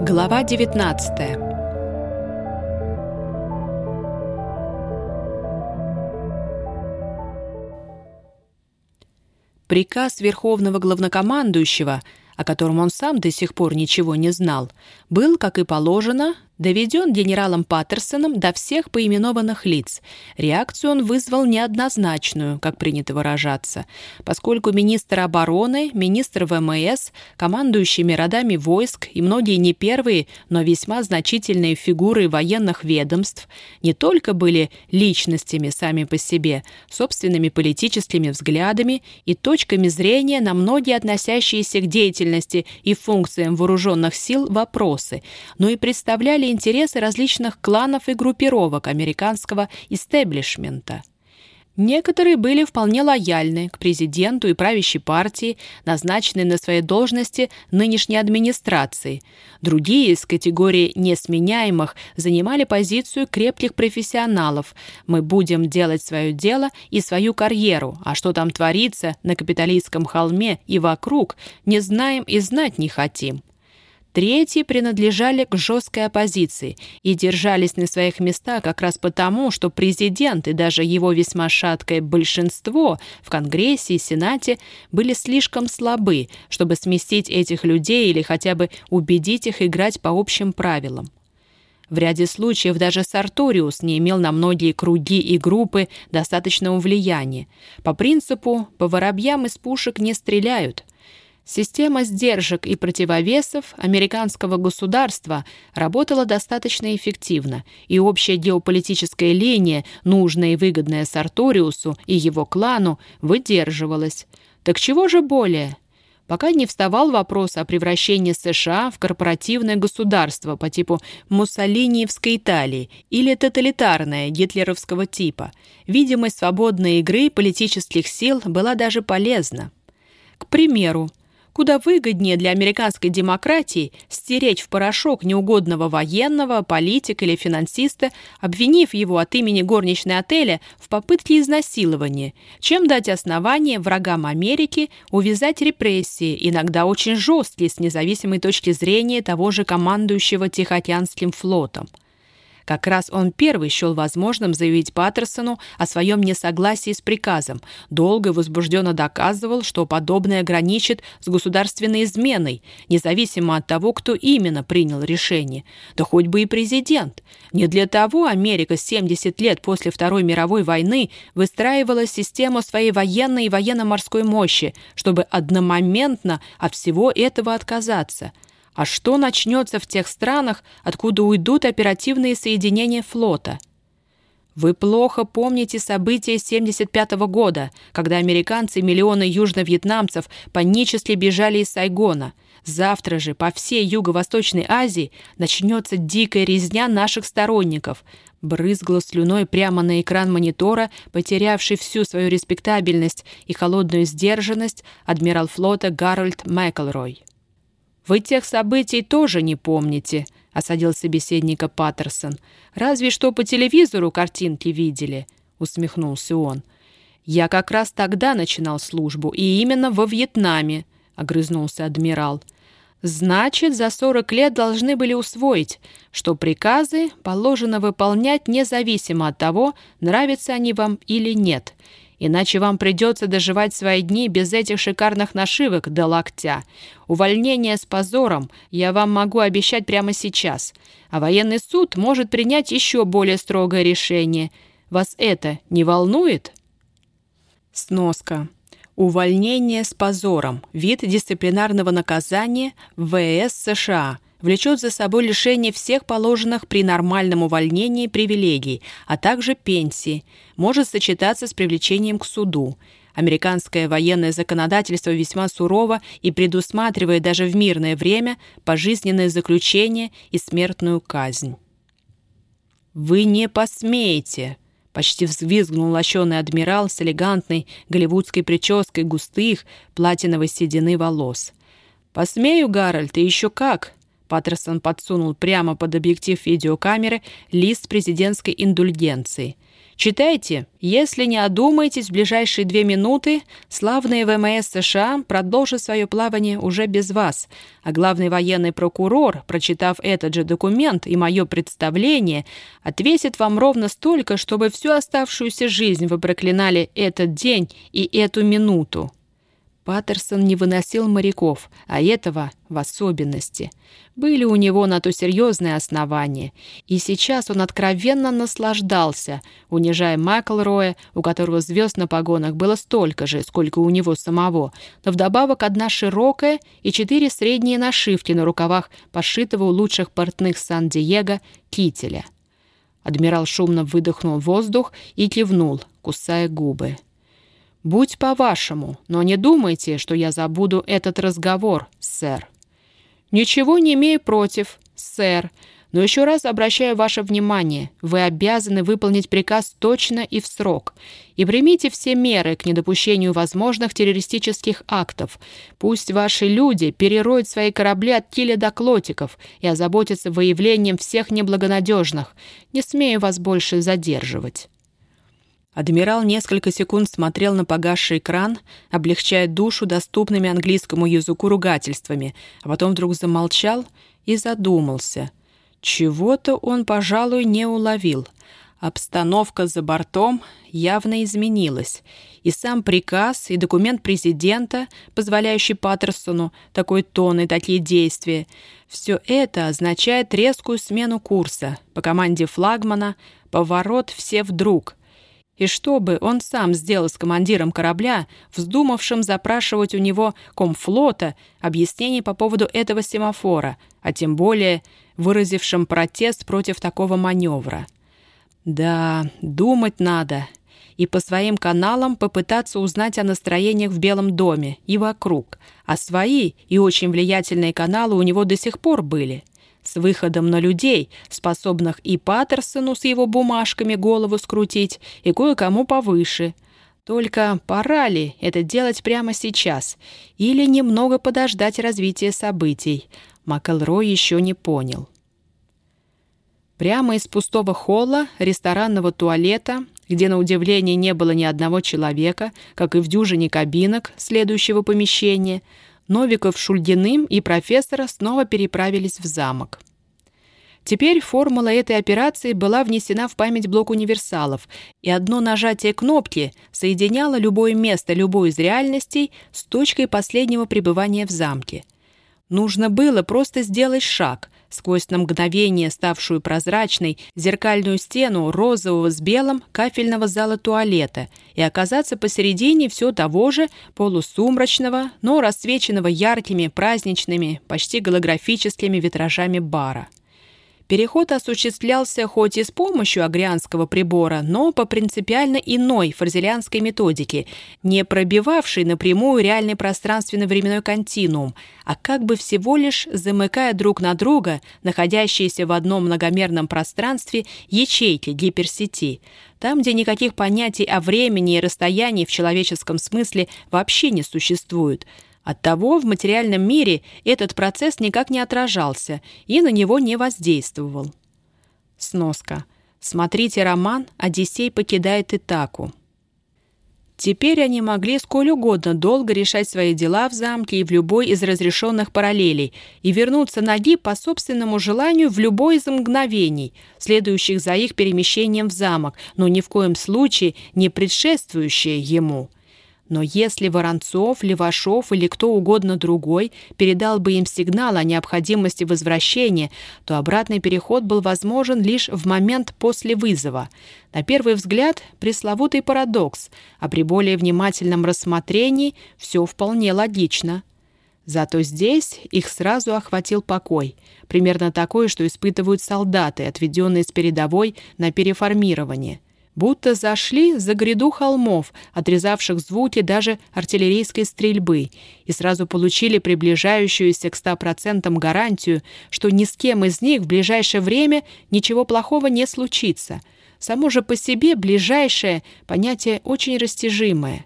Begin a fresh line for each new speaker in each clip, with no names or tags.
Глава 19 Приказ Верховного Главнокомандующего, о котором он сам до сих пор ничего не знал, был, как и положено, доведен генералом Паттерсоном до всех поименованных лиц. Реакцию он вызвал неоднозначную, как принято выражаться, поскольку министр обороны, министр ВМС, командующими родами войск и многие не первые, но весьма значительные фигуры военных ведомств не только были личностями сами по себе, собственными политическими взглядами и точками зрения на многие относящиеся к деятельности и функциям вооруженных сил вопросы, но и представляли интересы различных кланов и группировок американского истеблишмента. Некоторые были вполне лояльны к президенту и правящей партии, назначенной на свои должности нынешней администрации. Другие из категории несменяемых занимали позицию крепких профессионалов. Мы будем делать свое дело и свою карьеру, а что там творится на капиталистском холме и вокруг, не знаем и знать не хотим. Третьи принадлежали к жесткой оппозиции и держались на своих местах как раз потому, что президент и даже его весьма шаткое большинство в Конгрессе и Сенате были слишком слабы, чтобы сместить этих людей или хотя бы убедить их играть по общим правилам. В ряде случаев даже Сарториус не имел на многие круги и группы достаточного влияния. По принципу «по воробьям из пушек не стреляют», Система сдержек и противовесов американского государства работала достаточно эффективно, и общая геополитическая линия, нужная и выгодная Сарториусу и его клану, выдерживалась. Так чего же более? Пока не вставал вопрос о превращении США в корпоративное государство по типу Муссолиниевской Италии или тоталитарное гитлеровского типа, видимость свободной игры политических сил была даже полезна. К примеру, Куда выгоднее для американской демократии стереть в порошок неугодного военного, политика или финансиста, обвинив его от имени горничной отеля в попытке изнасилования, чем дать основание врагам Америки увязать репрессии, иногда очень жесткие с независимой точки зрения того же командующего Тихоокеанским флотом. Как раз он первый счел возможным заявить Паттерсону о своем несогласии с приказом, долго и возбужденно доказывал, что подобное граничит с государственной изменой, независимо от того, кто именно принял решение, да хоть бы и президент. Не для того Америка 70 лет после Второй мировой войны выстраивала систему своей военной и военно-морской мощи, чтобы одномоментно от всего этого отказаться – а что начнется в тех странах, откуда уйдут оперативные соединения флота? Вы плохо помните события 75 -го года, когда американцы и миллионы южно-вьетнамцев панически бежали из Сайгона. Завтра же по всей Юго-Восточной Азии начнется дикая резня наших сторонников. Брызгла слюной прямо на экран монитора, потерявший всю свою респектабельность и холодную сдержанность адмирал флота Гарольд Мэклрой. «Вы тех событий тоже не помните», — осадил собеседника Паттерсон. «Разве что по телевизору картинки видели», — усмехнулся он. «Я как раз тогда начинал службу, и именно во Вьетнаме», — огрызнулся адмирал. «Значит, за сорок лет должны были усвоить, что приказы положено выполнять независимо от того, нравятся они вам или нет, Иначе вам придется доживать свои дни без этих шикарных нашивок до локтя. Увольнение с позором я вам могу обещать прямо сейчас. А военный суд может принять еще более строгое решение. Вас это не волнует? Сноска. Увольнение с позором. Вид дисциплинарного наказания ВС США – влечет за собой лишение всех положенных при нормальном увольнении привилегий, а также пенсии, может сочетаться с привлечением к суду. Американское военное законодательство весьма сурово и предусматривает даже в мирное время пожизненное заключение и смертную казнь. «Вы не посмеете!» — почти взвизгнул лощеный адмирал с элегантной голливудской прической густых платиновой седины волос. «Посмею, Гарольд, и еще как!» Паттерсон подсунул прямо под объектив видеокамеры лист президентской индульгенции. Читайте. Если не одумаетесь в ближайшие две минуты, славные ВМС США продолжат свое плавание уже без вас, а главный военный прокурор, прочитав этот же документ и мое представление, отвесит вам ровно столько, чтобы всю оставшуюся жизнь вы проклинали этот день и эту минуту. Паттерсон не выносил моряков, а этого в особенности. Были у него на то серьезные основания, и сейчас он откровенно наслаждался, унижая Маклроя, у которого звезд на погонах было столько же, сколько у него самого, но вдобавок одна широкая и четыре средние нашивки на рукавах пошитого у лучших портных Сан-Диего кителя. Адмирал шумно выдохнул воздух и кивнул, кусая губы. «Будь по-вашему, но не думайте, что я забуду этот разговор, сэр». «Ничего не имею против, сэр, но еще раз обращаю ваше внимание, вы обязаны выполнить приказ точно и в срок. И примите все меры к недопущению возможных террористических актов. Пусть ваши люди перероют свои корабли от киля до клотиков и озаботятся выявлением всех неблагонадежных. Не смею вас больше задерживать». Адмирал несколько секунд смотрел на погасший экран, облегчая душу доступными английскому языку ругательствами, а потом вдруг замолчал и задумался. Чего-то он, пожалуй, не уловил. Обстановка за бортом явно изменилась, и сам приказ, и документ президента, позволяющий Паттерсону такой тон и такие действия, все это означает резкую смену курса. По команде флагмана поворот все вдруг, и что бы он сам сделал с командиром корабля, вздумавшим запрашивать у него комфлота объяснений по поводу этого семафора, а тем более выразившим протест против такого маневра? Да, думать надо. И по своим каналам попытаться узнать о настроениях в Белом доме и вокруг. А свои и очень влиятельные каналы у него до сих пор были – с выходом на людей, способных и Паттерсону с его бумажками голову скрутить, и кое-кому повыше. Только пора ли это делать прямо сейчас или немного подождать развития событий? МакЭлрой еще не понял. Прямо из пустого холла ресторанного туалета, где, на удивление, не было ни одного человека, как и в дюжине кабинок следующего помещения – Новиков, Шульгиным и профессора снова переправились в замок. Теперь формула этой операции была внесена в память блок универсалов, и одно нажатие кнопки соединяло любое место любой из реальностей с точкой последнего пребывания в замке. Нужно было просто сделать шаг, сквозь на мгновение ставшую прозрачной зеркальную стену розового с белым кафельного зала туалета и оказаться посередине все того же полусумрачного, но рассвеченного яркими, праздничными, почти голографическими витражами бара. Переход осуществлялся хоть и с помощью агрианского прибора, но по принципиально иной фарзелианской методике, не пробивавшей напрямую реальный пространственно-временной континуум, а как бы всего лишь замыкая друг на друга находящиеся в одном многомерном пространстве ячейки гиперсети, там, где никаких понятий о времени и расстоянии в человеческом смысле вообще не существует – Оттого в материальном мире этот процесс никак не отражался и на него не воздействовал. Сноска. Смотрите роман «Одиссей покидает Итаку». Теперь они могли сколь угодно долго решать свои дела в замке и в любой из разрешенных параллелей и вернуться ноги по собственному желанию в любой из мгновений, следующих за их перемещением в замок, но ни в коем случае не предшествующие ему – но если Воронцов, Левашов или кто угодно другой передал бы им сигнал о необходимости возвращения, то обратный переход был возможен лишь в момент после вызова. На первый взгляд пресловутый парадокс, а при более внимательном рассмотрении все вполне логично. Зато здесь их сразу охватил покой, примерно такой, что испытывают солдаты, отведенные с передовой на переформирование – будто зашли за гряду холмов, отрезавших звуки даже артиллерийской стрельбы, и сразу получили приближающуюся к ста процентам гарантию, что ни с кем из них в ближайшее время ничего плохого не случится. Само же по себе ближайшее понятие очень растяжимое.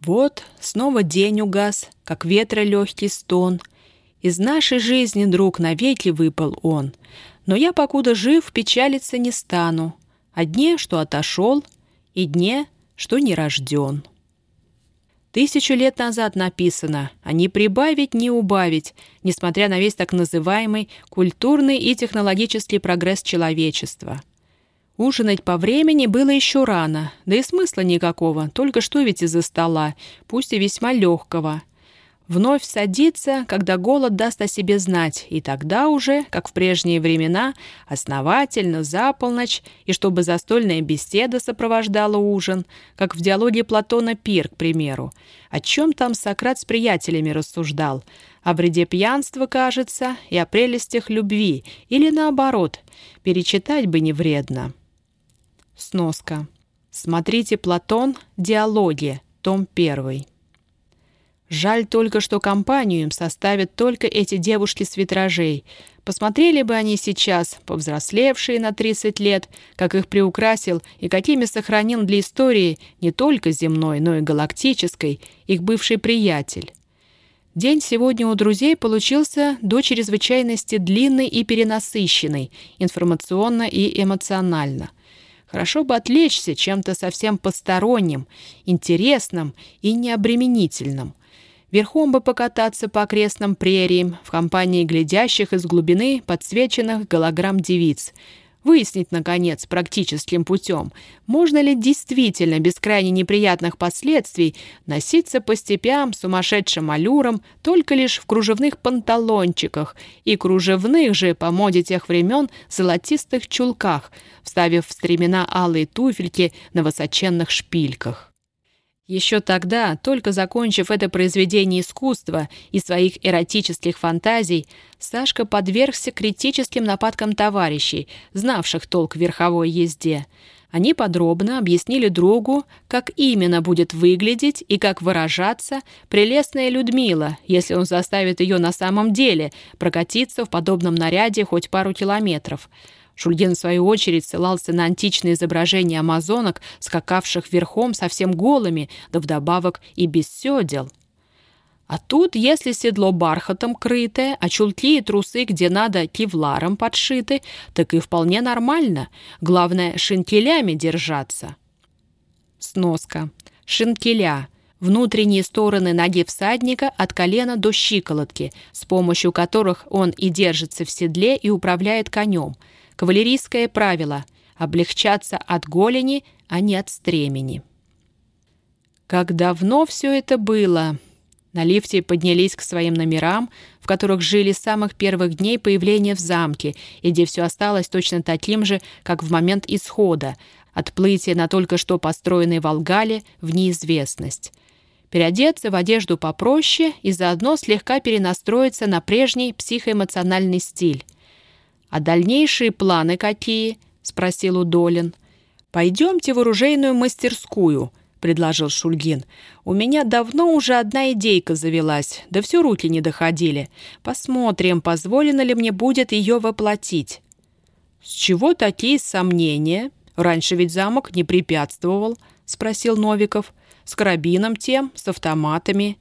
Вот снова день угас, как ветра легкий стон. Из нашей жизни, друг, навеки выпал он. Но я, покуда жив, печалиться не стану. О дне, что отошел, и дне, что не рожден. Тысячу лет назад написано, а не прибавить, не убавить, несмотря на весь так называемый культурный и технологический прогресс человечества. Ужинать по времени было еще рано, да и смысла никакого, только что ведь из-за стола, пусть и весьма легкого – Вновь садиться, когда голод даст о себе знать, и тогда уже, как в прежние времена, основательно, за полночь, и чтобы застольная беседа сопровождала ужин, как в диалоге Платона «Пир», к примеру. О чем там Сократ с приятелями рассуждал? О вреде пьянства, кажется, и о прелестях любви, или наоборот, перечитать бы не вредно. Сноска. Смотрите Платон «Диалоги», том 1. Жаль только, что компанию им составят только эти девушки с витражей. Посмотрели бы они сейчас, повзрослевшие на 30 лет, как их приукрасил и какими сохранил для истории не только земной, но и галактической их бывший приятель. День сегодня у друзей получился до чрезвычайности длинный и перенасыщенный, информационно и эмоционально. Хорошо бы отвлечься чем-то совсем посторонним, интересным и необременительным – верхом бы покататься по окрестным прериям в компании глядящих из глубины подсвеченных голограмм девиц, выяснить, наконец, практическим путем, можно ли действительно без крайне неприятных последствий носиться по степям сумасшедшим аллюром только лишь в кружевных панталончиках и кружевных же по моде тех времен золотистых чулках, вставив в стремена алые туфельки на высоченных шпильках. Еще тогда, только закончив это произведение искусства и своих эротических фантазий, Сашка подвергся критическим нападкам товарищей, знавших толк в верховой езде. Они подробно объяснили другу, как именно будет выглядеть и как выражаться прелестная Людмила, если он заставит ее на самом деле прокатиться в подобном наряде хоть пару километров – Шульгин, в свою очередь, ссылался на античные изображения амазонок, скакавших верхом совсем голыми, да вдобавок и без седел. А тут, если седло бархатом крытое, а чулки и трусы, где надо, кевларом подшиты, так и вполне нормально. Главное, шинкелями держаться. Сноска. Шинкеля. Внутренние стороны ноги всадника от колена до щиколотки, с помощью которых он и держится в седле и управляет конем – Кавалерийское правило – облегчаться от голени, а не от стремени. Как давно все это было! На лифте поднялись к своим номерам, в которых жили с самых первых дней появления в замке, и где все осталось точно таким же, как в момент исхода, отплытия на только что построенной Волгале в неизвестность. Переодеться в одежду попроще и заодно слегка перенастроиться на прежний психоэмоциональный стиль. «А дальнейшие планы какие?» — спросил Удолин. «Пойдемте в оружейную мастерскую», — предложил Шульгин. «У меня давно уже одна идейка завелась, да все руки не доходили. Посмотрим, позволено ли мне будет ее воплотить». «С чего такие сомнения? Раньше ведь замок не препятствовал», — спросил Новиков. «С карабином тем, с автоматами».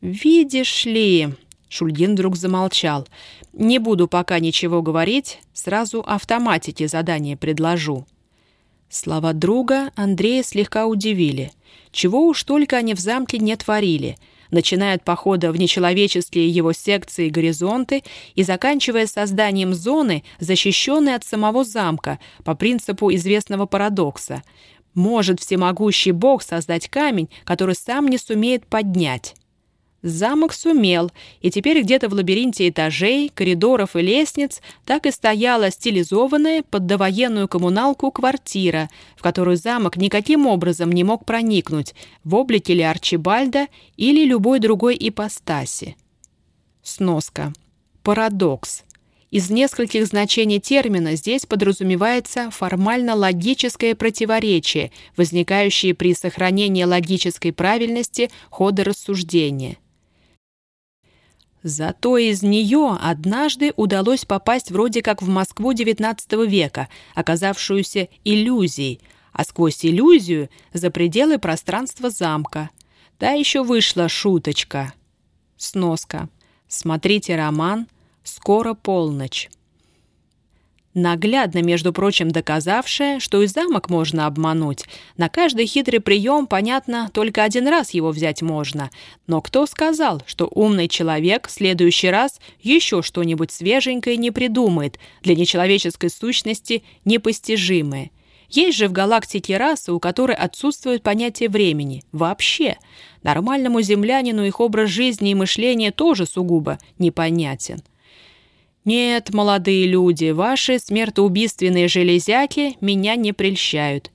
«Видишь ли...» Шульгин вдруг замолчал. «Не буду пока ничего говорить, сразу автоматике задание предложу». Слова друга Андрея слегка удивили. Чего уж только они в замке не творили, начиная от похода в нечеловеческие его секции горизонты и заканчивая созданием зоны, защищенной от самого замка, по принципу известного парадокса. Может всемогущий бог создать камень, который сам не сумеет поднять? Замок сумел, и теперь где-то в лабиринте этажей, коридоров и лестниц так и стояла стилизованная под довоенную коммуналку квартира, в которую замок никаким образом не мог проникнуть, в облике ли Арчибальда или любой другой ипостаси. Сноска. Парадокс. Из нескольких значений термина здесь подразумевается формально-логическое противоречие, возникающее при сохранении логической правильности хода рассуждения – Зато из нее однажды удалось попасть вроде как в Москву XIX века, оказавшуюся иллюзией, а сквозь иллюзию за пределы пространства замка. Да еще вышла шуточка. Сноска. Смотрите роман «Скоро полночь». Наглядно, между прочим, доказавшая, что и замок можно обмануть. На каждый хитрый прием, понятно, только один раз его взять можно. Но кто сказал, что умный человек в следующий раз еще что-нибудь свеженькое не придумает, для нечеловеческой сущности непостижимое? Есть же в галактике расы, у которой отсутствует понятие времени. Вообще. Нормальному землянину их образ жизни и мышления тоже сугубо непонятен. «Нет, молодые люди, ваши смертоубийственные железяки меня не прельщают.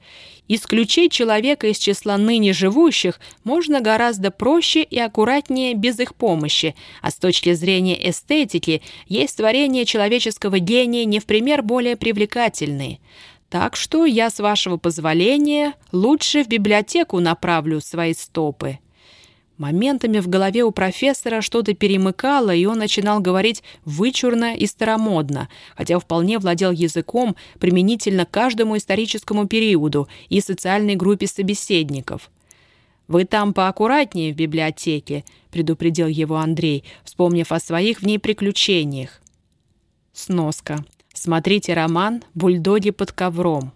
Исключить человека из числа ныне живущих можно гораздо проще и аккуратнее без их помощи, а с точки зрения эстетики есть творения человеческого гения не в пример более привлекательные. Так что я, с вашего позволения, лучше в библиотеку направлю свои стопы». Моментами в голове у профессора что-то перемыкало, и он начинал говорить вычурно и старомодно, хотя вполне владел языком применительно каждому историческому периоду и социальной группе собеседников. «Вы там поаккуратнее в библиотеке», — предупредил его Андрей, вспомнив о своих в ней приключениях. Сноска. Смотрите роман «Бульдоги под ковром».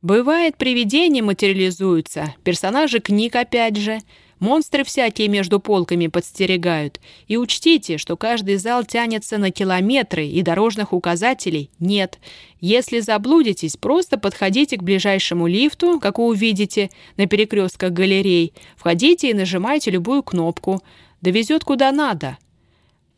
Бывает, привидения материализуются, персонажи книг опять же — Монстры всякие между полками подстерегают. И учтите, что каждый зал тянется на километры, и дорожных указателей нет. Если заблудитесь, просто подходите к ближайшему лифту, как увидите на перекрестках галерей, входите и нажимайте любую кнопку. Довезет куда надо.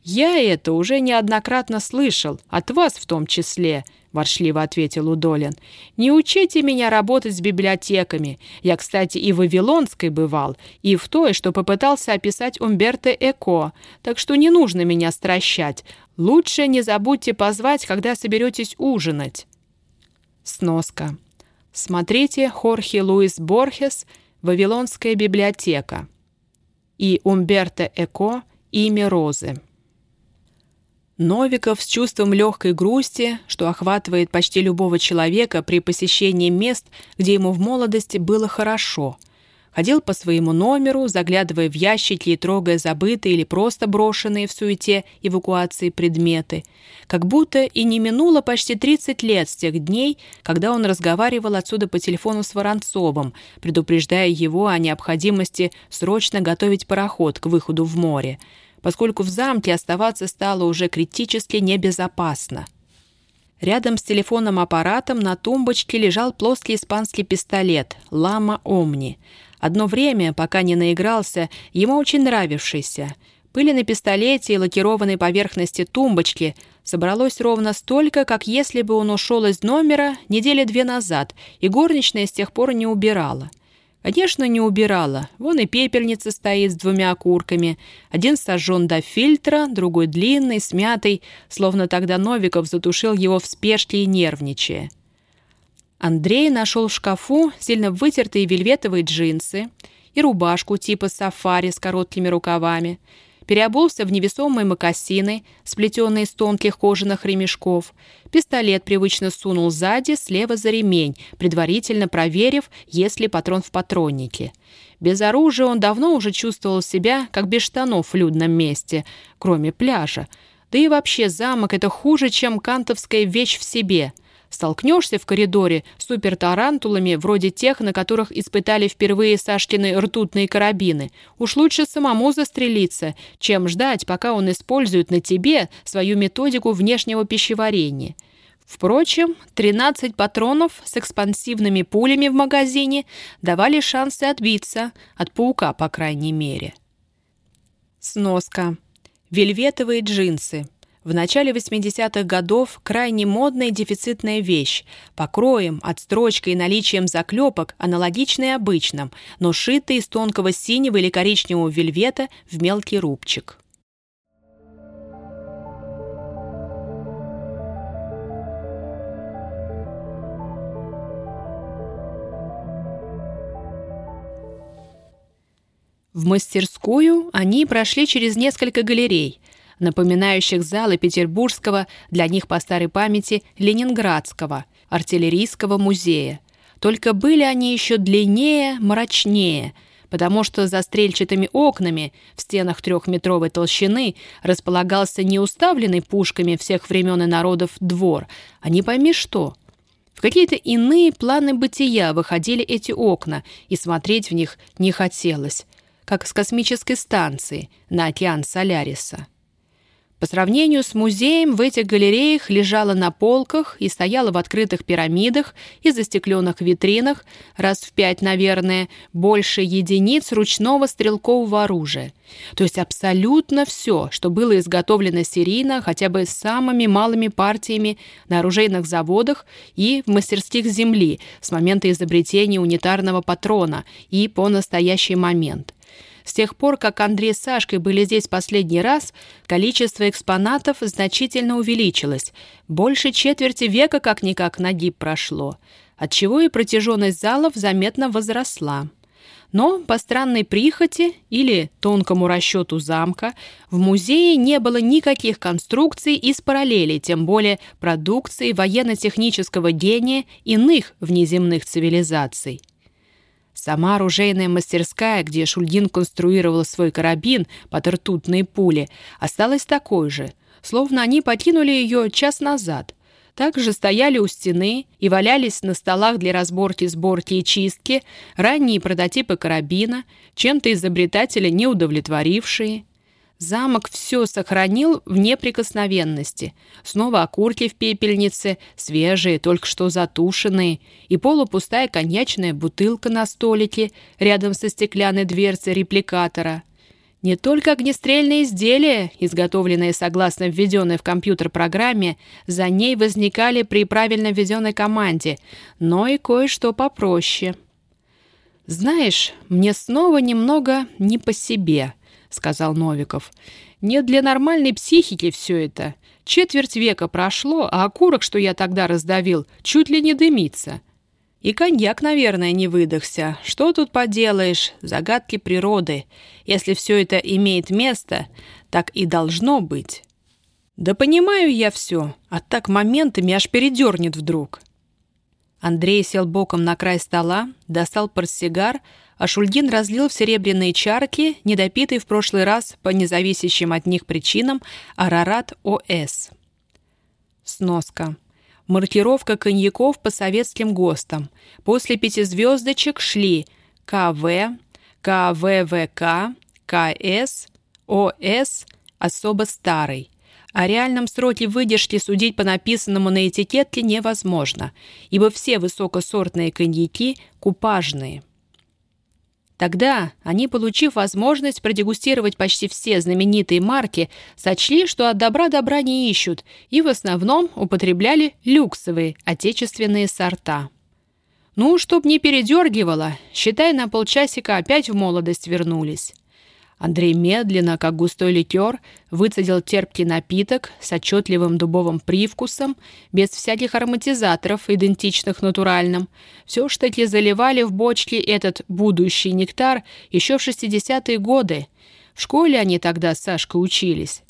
Я это уже неоднократно слышал, от вас в том числе –— воршливо ответил Удолин. «Не учите меня работать с библиотеками. Я, кстати, и в Вавилонской бывал, и в той, что попытался описать Умберто Эко, так что не нужно меня стращать. Лучше не забудьте позвать, когда соберетесь ужинать». Сноска. Смотрите Хорхе Луис Борхес «Вавилонская библиотека» и Умберто Эко «Имя Розы». Новиков с чувством легкой грусти, что охватывает почти любого человека при посещении мест, где ему в молодости было хорошо, ходил по своему номеру, заглядывая в ящики и трогая забытые или просто брошенные в суете эвакуации предметы, как будто и не минуло почти 30 лет с тех дней, когда он разговаривал отсюда по телефону с Воронцовым, предупреждая его о необходимости срочно готовить пароход к выходу в море, поскольку в замке оставаться стало уже критически небезопасно. Рядом с телефонным-аппаратом на тумбочке лежал плоский испанский пистолет «Лама Омни». Одно время, пока не наигрался, ему очень нравившийся. Пыли на пистолете и лакированной поверхности тумбочки собралось ровно столько, как если бы он ушел из номера недели две назад, и горничная с тех пор не убирала. Конечно, не убирала. Вон и пепельница стоит с двумя окурками. Один сожжен до фильтра, другой длинный, смятый, словно тогда Новиков затушил его в спешке и нервничая. Андрей нашел в шкафу сильно вытертые вельветовые джинсы и рубашку типа сафари с короткими рукавами – переобулся в невесомые мокасины, сплетенные из тонких кожаных ремешков. Пистолет привычно сунул сзади, слева за ремень, предварительно проверив, есть ли патрон в патроннике. Без оружия он давно уже чувствовал себя, как без штанов в людном месте, кроме пляжа. Да и вообще замок — это хуже, чем кантовская вещь в себе — Столкнешься в коридоре с супертарантулами, вроде тех, на которых испытали впервые Сашкины ртутные карабины. Уж лучше самому застрелиться, чем ждать, пока он использует на тебе свою методику внешнего пищеварения. Впрочем, 13 патронов с экспансивными пулями в магазине давали шансы отбиться, от паука, по крайней мере. Сноска. Вельветовые джинсы. В начале 80-х годов крайне модная дефицитная вещь, покроем, отстрочкой и наличием заклепок, аналогичной обычным, но шитый из тонкого синего или коричневого вельвета в мелкий рубчик. В мастерскую они прошли через несколько галерей, напоминающих залы Петербургского, для них по старой памяти, Ленинградского, артиллерийского музея. Только были они еще длиннее, мрачнее. потому что за стрельчатыми окнами в стенах трехметровой толщины располагался не уставленный пушками всех времен и народов двор, а не пойми что. В какие-то иные планы бытия выходили эти окна, и смотреть в них не хотелось, как с космической станции на океан Соляриса. По сравнению с музеем, в этих галереях лежала на полках и стояла в открытых пирамидах и застекленных витринах, раз в пять, наверное, больше единиц ручного стрелкового оружия. То есть абсолютно все, что было изготовлено серийно хотя бы самыми малыми партиями на оружейных заводах и в мастерских земли с момента изобретения унитарного патрона и по настоящий момент. С тех пор, как Андрей с Сашкой были здесь последний раз, количество экспонатов значительно увеличилось. Больше четверти века как-никак нагиб прошло, отчего и протяженность залов заметно возросла. Но по странной прихоти или тонкому расчету замка в музее не было никаких конструкций из параллелей, тем более продукции военно-технического гения иных внеземных цивилизаций. Сама оружейная мастерская, где Шульгин конструировал свой карабин под ртутные пули, осталась такой же, словно они покинули ее час назад. Также стояли у стены и валялись на столах для разборки, сборки и чистки ранние прототипы карабина, чем-то изобретателя не удовлетворившие. Замок все сохранил в неприкосновенности. Снова окурки в пепельнице, свежие, только что затушенные, и полупустая коньячная бутылка на столике рядом со стеклянной дверцей репликатора. Не только огнестрельные изделия, изготовленные согласно введенной в компьютер программе, за ней возникали при правильно введенной команде, но и кое-что попроще. «Знаешь, мне снова немного не по себе», — сказал Новиков. «Не для нормальной психики все это. Четверть века прошло, а окурок, что я тогда раздавил, чуть ли не дымится. И коньяк, наверное, не выдохся. Что тут поделаешь? Загадки природы. Если все это имеет место, так и должно быть». «Да понимаю я все, а так моментами аж передернет вдруг». Андрей сел боком на край стола, достал портсигар, а Шульгин разлил в серебряные чарки, недопитый в прошлый раз по независящим от них причинам, Арарат ОС. Сноска. Маркировка коньяков по советским ГОСТам. После пятизвездочек шли КВ, КВВК, КС, ОС, особо старый. О реальном сроке выдержки судить по написанному на этикетке невозможно, ибо все высокосортные коньяки купажные. Тогда они, получив возможность продегустировать почти все знаменитые марки, сочли, что от добра добра не ищут, и в основном употребляли люксовые отечественные сорта. Ну, чтоб не передергивало, считай, на полчасика опять в молодость вернулись. Андрей медленно, как густой ликер, выцедил терпкий напиток с отчетливым дубовым привкусом, без всяких ароматизаторов, идентичных натуральным. Все ж таки заливали в бочки этот будущий нектар еще в 60-е годы. В школе они тогда с Сашкой учились.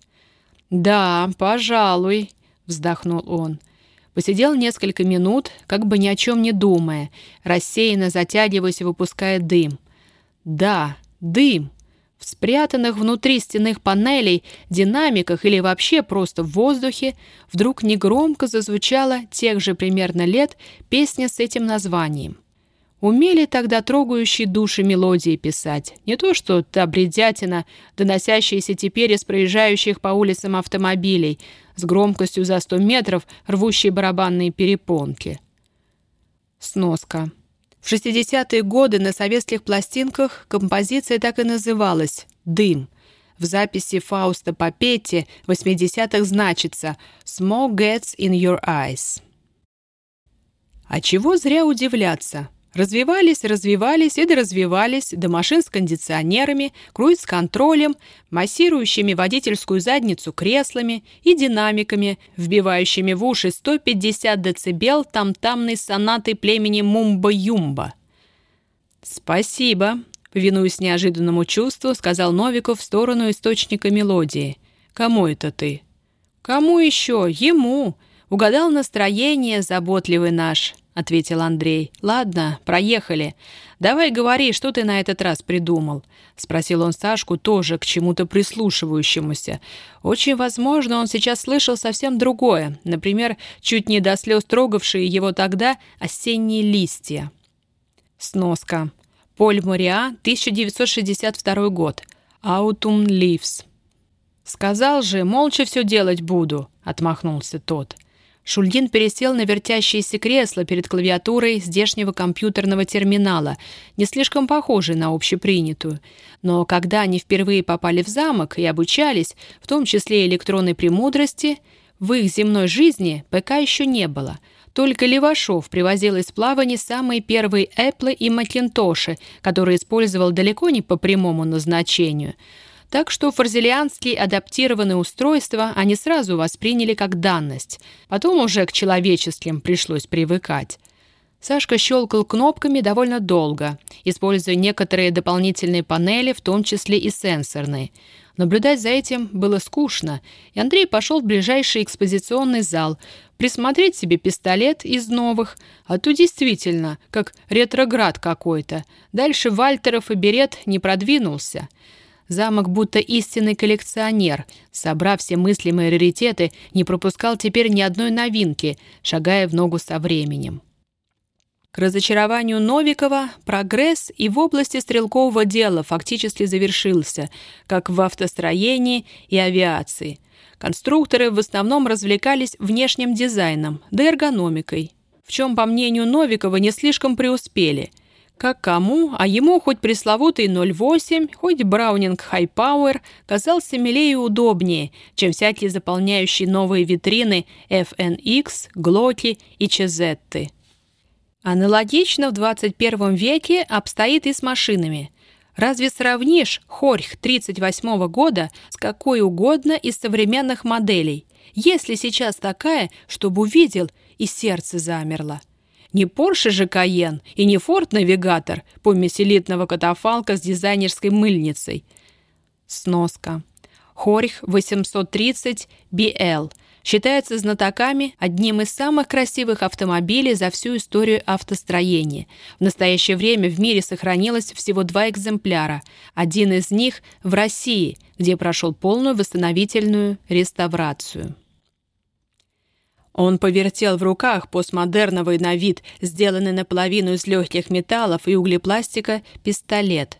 «Да, пожалуй», — вздохнул он. Посидел несколько минут, как бы ни о чем не думая, рассеянно затягиваясь и выпуская дым. «Да, дым!» В спрятанных внутри стенных панелей, динамиках или вообще просто в воздухе вдруг негромко зазвучала тех же примерно лет песня с этим названием. Умели тогда трогающие души мелодии писать. Не то что та бредятина, доносящаяся теперь из проезжающих по улицам автомобилей, с громкостью за 100 метров рвущие барабанные перепонки. Сноска. В 60-е годы на советских пластинках композиция так и называлась «Дым». В записи Фауста Папетти 80-х значится «Smoke gets in your eyes». А чего зря удивляться? Развивались, развивались и доразвивались до машин с кондиционерами, круиз-контролем, массирующими водительскую задницу креслами и динамиками, вбивающими в уши 150 децибел там-тамной сонаты племени Мумба-Юмба. «Спасибо», — повинуясь неожиданному чувству, сказал Новиков в сторону источника мелодии. «Кому это ты?» «Кому еще? Ему!» Угадал настроение заботливый наш. Ответил Андрей. «Ладно, проехали. Давай говори, что ты на этот раз придумал?» — спросил он Сашку, тоже к чему-то прислушивающемуся. Очень возможно, он сейчас слышал совсем другое, например, чуть не до слез трогавшие его тогда осенние листья. Сноска. Поль Мориа, 1962 год. Autumn Leaves. «Сказал же, молча все делать буду», — отмахнулся тот. — Шульгин пересел на вертящееся кресло перед клавиатурой здешнего компьютерного терминала, не слишком похожей на общепринятую. Но когда они впервые попали в замок и обучались, в том числе электронной премудрости, в их земной жизни ПК еще не было. Только Левашов привозил из плавания самые первые Эпплы и Макинтоши, которые использовал далеко не по прямому назначению – так что фарзелианские адаптированные устройства они сразу восприняли как данность. Потом уже к человеческим пришлось привыкать. Сашка щелкал кнопками довольно долго, используя некоторые дополнительные панели, в том числе и сенсорные. Наблюдать за этим было скучно, и Андрей пошел в ближайший экспозиционный зал, присмотреть себе пистолет из новых, а то действительно, как ретроград какой-то. Дальше Вальтеров и Берет не продвинулся. Замок будто истинный коллекционер, собрав все мыслимые раритеты, не пропускал теперь ни одной новинки, шагая в ногу со временем. К разочарованию Новикова прогресс и в области стрелкового дела фактически завершился, как в автостроении и авиации. Конструкторы в основном развлекались внешним дизайном, да эргономикой, в чем, по мнению Новикова, не слишком преуспели – как кому, а ему хоть пресловутый 0,8, хоть Браунинг High Power казался милее и удобнее, чем всякие заполняющие новые витрины FNX, Глоки и Чезетты. Аналогично в 21 веке обстоит и с машинами. Разве сравнишь Хорьх 38 года с какой угодно из современных моделей, если сейчас такая, чтобы увидел и сердце замерло? Не Porsche же Каен и не Ford Навигатор, помесь элитного катафалка с дизайнерской мыльницей. Сноска. Хорих 830 BL считается знатоками одним из самых красивых автомобилей за всю историю автостроения. В настоящее время в мире сохранилось всего два экземпляра. Один из них в России, где прошел полную восстановительную реставрацию. Он повертел в руках постмодерновый на вид, сделанный наполовину из легких металлов и углепластика, пистолет.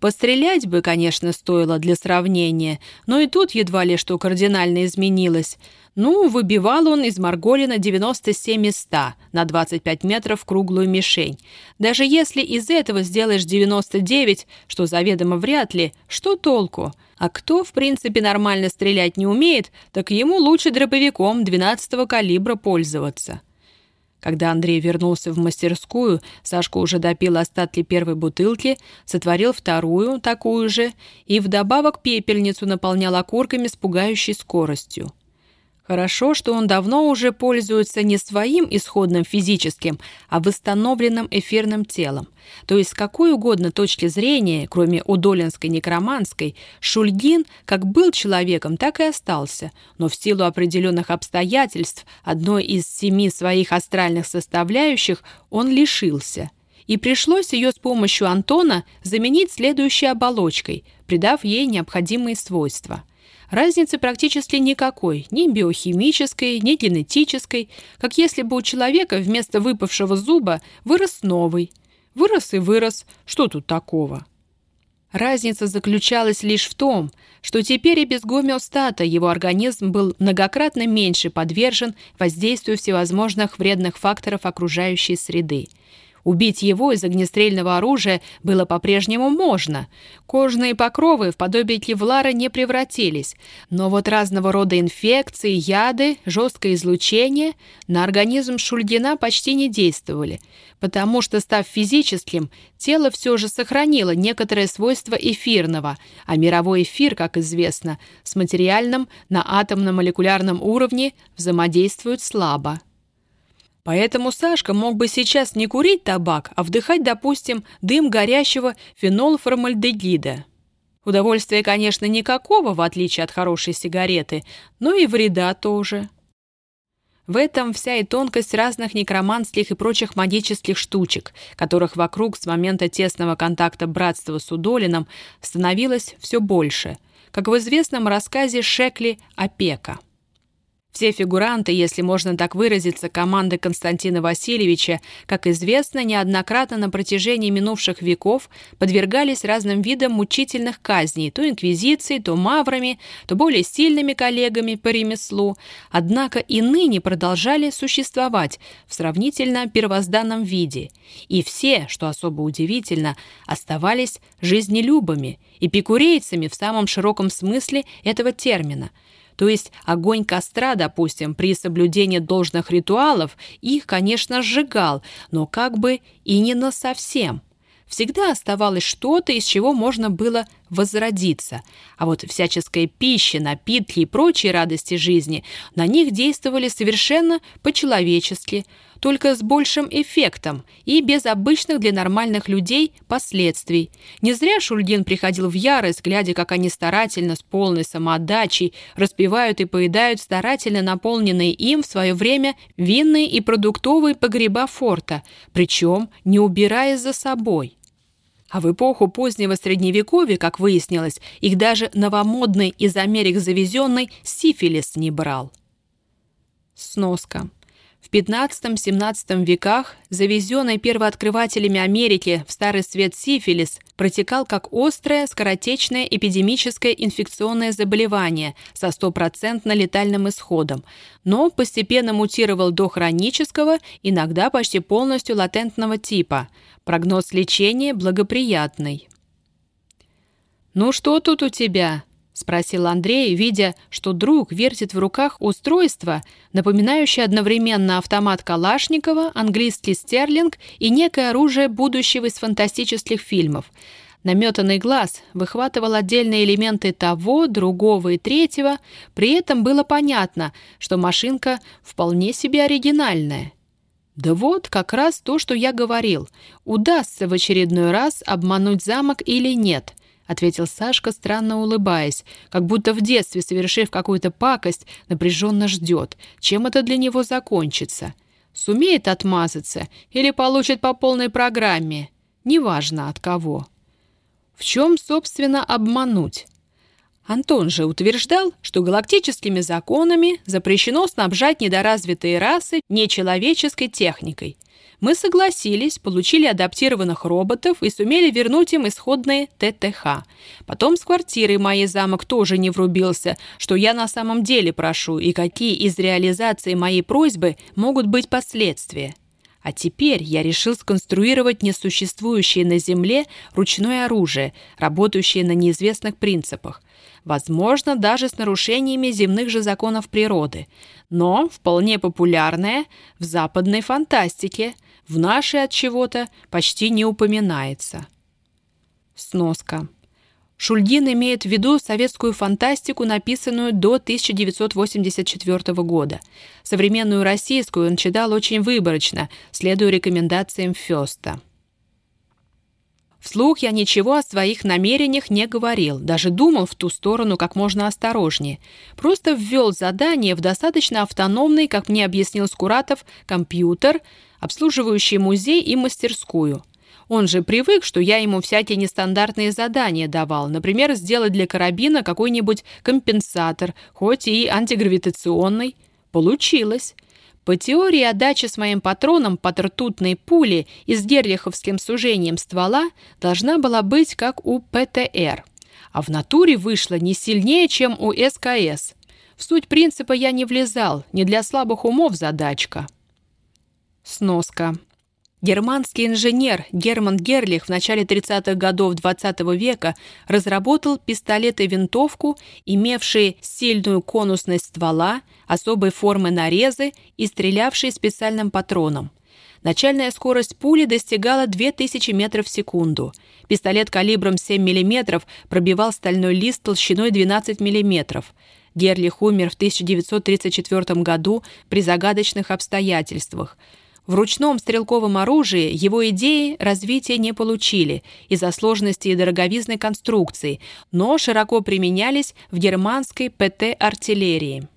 Пострелять бы, конечно, стоило для сравнения, но и тут едва ли что кардинально изменилось. Ну, выбивал он из Марголина 97 из 100 на 25 метров круглую мишень. Даже если из этого сделаешь 99, что заведомо вряд ли, что толку? А кто, в принципе, нормально стрелять не умеет, так ему лучше дробовиком 12-го калибра пользоваться. Когда Андрей вернулся в мастерскую, Сашка уже допил остатки первой бутылки, сотворил вторую, такую же, и вдобавок пепельницу наполнял окурками с пугающей скоростью. Хорошо, что он давно уже пользуется не своим исходным физическим, а восстановленным эфирным телом. То есть с какой угодно точки зрения, кроме удолинской некроманской, Шульгин как был человеком, так и остался, но в силу определенных обстоятельств одной из семи своих астральных составляющих он лишился – и пришлось ее с помощью Антона заменить следующей оболочкой, придав ей необходимые свойства – Разницы практически никакой, ни биохимической, ни генетической, как если бы у человека вместо выпавшего зуба вырос новый. Вырос и вырос, что тут такого? Разница заключалась лишь в том, что теперь и без гомеостата его организм был многократно меньше подвержен воздействию всевозможных вредных факторов окружающей среды – Убить его из огнестрельного оружия было по-прежнему можно. Кожные покровы в подобие кевлара не превратились, но вот разного рода инфекции, яды, жесткое излучение на организм Шульгина почти не действовали, потому что, став физическим, тело все же сохранило некоторое свойство эфирного, а мировой эфир, как известно, с материальным на атомно-молекулярном уровне взаимодействует слабо. Поэтому Сашка мог бы сейчас не курить табак, а вдыхать, допустим, дым горящего фенолформальдегида. Удовольствия, конечно, никакого, в отличие от хорошей сигареты, но и вреда тоже. В этом вся и тонкость разных некроманских и прочих магических штучек, которых вокруг с момента тесного контакта братства с Удолином становилось все больше, как в известном рассказе Шекли «Опека». Все фигуранты, если можно так выразиться, команды Константина Васильевича, как известно, неоднократно на протяжении минувших веков подвергались разным видам мучительных казней, то инквизицией, то маврами, то более сильными коллегами по ремеслу, однако и ныне продолжали существовать в сравнительно первозданном виде, и все, что особо удивительно, оставались жизнелюбами, эпикурейцами в самом широком смысле этого термина – то есть огонь костра, допустим, при соблюдении должных ритуалов их, конечно, сжигал, но как бы и не на совсем. Всегда оставалось что-то, из чего можно было возродиться. А вот всяческая пища, напитки и прочие радости жизни на них действовали совершенно по-человечески – только с большим эффектом и без обычных для нормальных людей последствий. Не зря Шульгин приходил в ярость, глядя, как они старательно, с полной самоотдачей, распивают и поедают старательно наполненные им в свое время винные и продуктовые погреба форта, причем не убирая за собой. А в эпоху позднего Средневековья, как выяснилось, их даже новомодный из Америк завезенный сифилис не брал. Сноска. XV-XVII веках, завезенный первооткрывателями Америки в Старый Свет сифилис, протекал как острое, скоротечное эпидемическое инфекционное заболевание со стопроцентно летальным исходом, но постепенно мутировал до хронического, иногда почти полностью латентного типа. Прогноз лечения благоприятный. «Ну что тут у тебя?» — спросил Андрей, видя, что друг вертит в руках устройство, напоминающее одновременно автомат Калашникова, английский стерлинг и некое оружие будущего из фантастических фильмов. Наметанный глаз выхватывал отдельные элементы того, другого и третьего, при этом было понятно, что машинка вполне себе оригинальная. Да вот как раз то, что я говорил. Удастся в очередной раз обмануть замок или нет — ответил Сашка, странно улыбаясь, как будто в детстве, совершив какую-то пакость, напряженно ждет, чем это для него закончится. Сумеет отмазаться или получит по полной программе, неважно от кого. В чем, собственно, обмануть? Антон же утверждал, что галактическими законами запрещено снабжать недоразвитые расы нечеловеческой техникой – мы согласились, получили адаптированных роботов и сумели вернуть им исходные ТТХ. Потом с квартирой моей замок тоже не врубился, что я на самом деле прошу и какие из реализации моей просьбы могут быть последствия. А теперь я решил сконструировать несуществующее на Земле ручное оружие, работающее на неизвестных принципах. Возможно, даже с нарушениями земных же законов природы. Но вполне популярное в западной фантастике – в нашей от чего-то почти не упоминается. Сноска. Шульгин имеет в виду советскую фантастику, написанную до 1984 года. Современную российскую он читал очень выборочно, следуя рекомендациям Фёста. Вслух я ничего о своих намерениях не говорил, даже думал в ту сторону как можно осторожнее. Просто ввел задание в достаточно автономный, как мне объяснил Скуратов, компьютер – обслуживающий музей и мастерскую. Он же привык, что я ему всякие нестандартные задания давал, например, сделать для карабина какой-нибудь компенсатор, хоть и антигравитационный. Получилось. По теории отдача с моим патроном под ртутной пули и с герлиховским сужением ствола должна была быть как у ПТР. А в натуре вышло не сильнее, чем у СКС. В суть принципа я не влезал, не для слабых умов задачка. Сноска. Германский инженер Герман Герлих в начале 30-х годов XX -го века разработал пистолет и винтовку, имевшие сильную конусность ствола, особой формы нарезы и стрелявшие специальным патроном. Начальная скорость пули достигала 2000 метров в секунду. Пистолет калибром 7 мм пробивал стальной лист толщиной 12 мм. Герлих умер в 1934 году при загадочных обстоятельствах – в ручном стрелковом оружии его идеи развития не получили из-за сложности и дороговизной конструкции, но широко применялись в германской ПТ-артиллерии.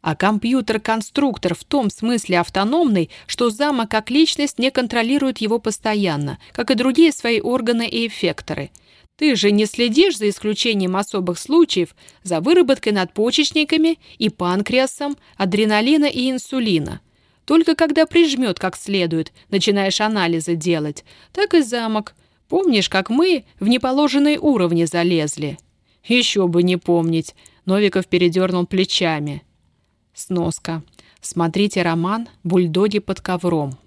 А компьютер-конструктор в том смысле автономный, что замок как личность не контролирует его постоянно, как и другие свои органы и эффекторы. Ты же не следишь, за исключением особых случаев, за выработкой надпочечниками и панкреасом, адреналина и инсулина. Только когда прижмет как следует, начинаешь анализы делать. Так и замок. Помнишь, как мы в неположенные уровни залезли? Еще бы не помнить. Новиков передернул плечами. Сноска. Смотрите роман «Бульдоги под ковром».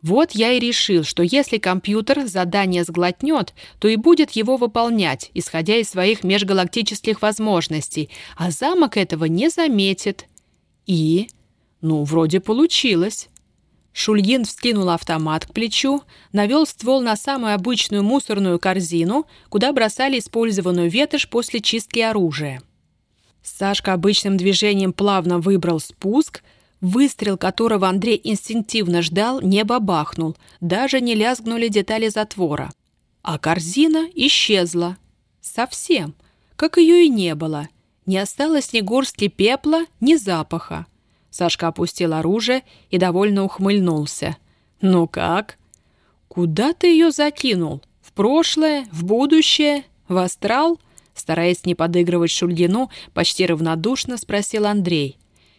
Вот я и решил, что если компьютер задание сглотнет, то и будет его выполнять, исходя из своих межгалактических возможностей, а замок этого не заметит. И... ну, вроде получилось. Шульгин вскинул автомат к плечу, навел ствол на самую обычную мусорную корзину, куда бросали использованную ветошь после чистки оружия. Сашка обычным движением плавно выбрал спуск, выстрел которого Андрей инстинктивно ждал, не бабахнул, даже не лязгнули детали затвора. А корзина исчезла. Совсем, как ее и не было. Не осталось ни горстки пепла, ни запаха. Сашка опустил оружие и довольно ухмыльнулся. «Ну как?» «Куда ты ее закинул? В прошлое? В будущее? В астрал?» Стараясь не подыгрывать Шульгину, почти равнодушно спросил Андрей.